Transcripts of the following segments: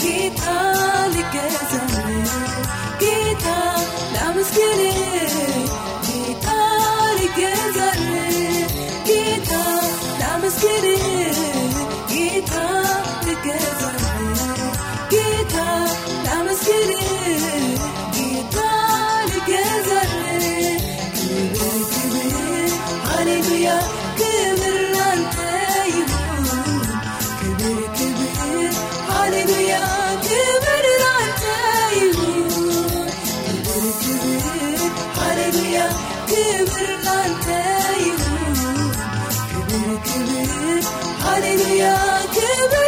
kita Hallelujah, give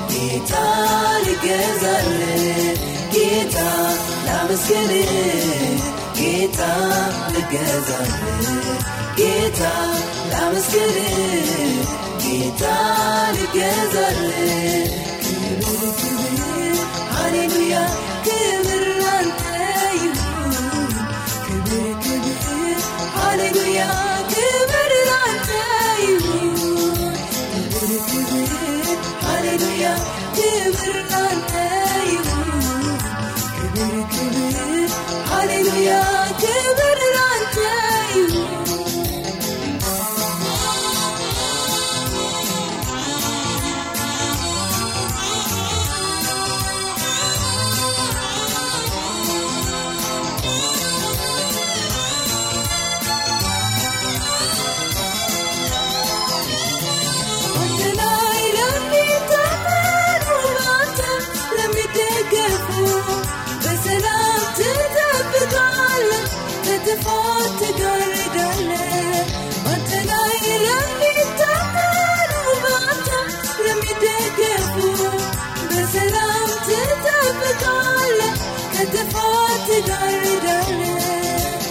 ጌታ ልገዛል ጌታ ላመስገን ጌታ ልገዛል ጌታ ላመስገን ጌታ ልገዛል ሃሌሉያ Hallelujah.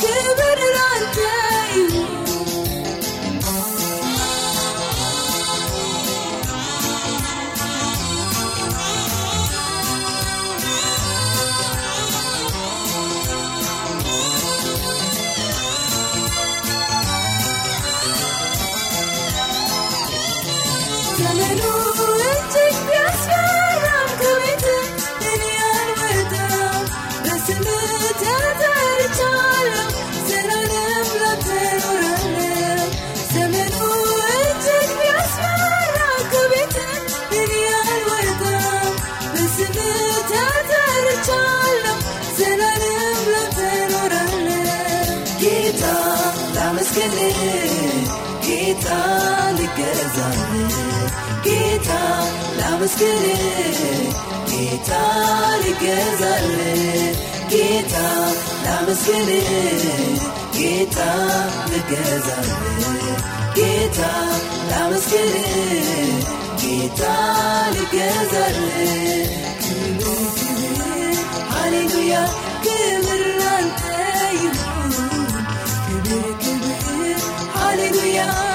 do. አመስግን ጌታ ልገዛል ጌታ ላመስግን ጌታ ልገዛል ጌታ ላመስግን ጌታ ልገዛል ጌታ ላመስግን ጌታ ልገዛል you.